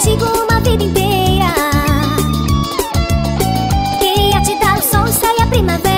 contigo uma vida inteira. Queria te dar o sol e sair a primavera.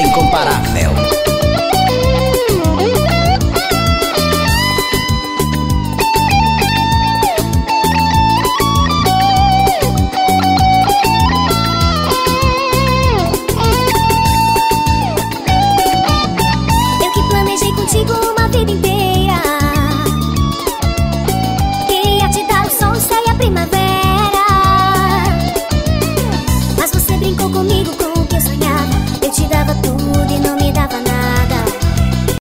incomparável. Eu que planejei contigo uma vida inteira. Queria te dar o sol, o céu e a primavera. Mas você brincou comigo com o que eu sonhava.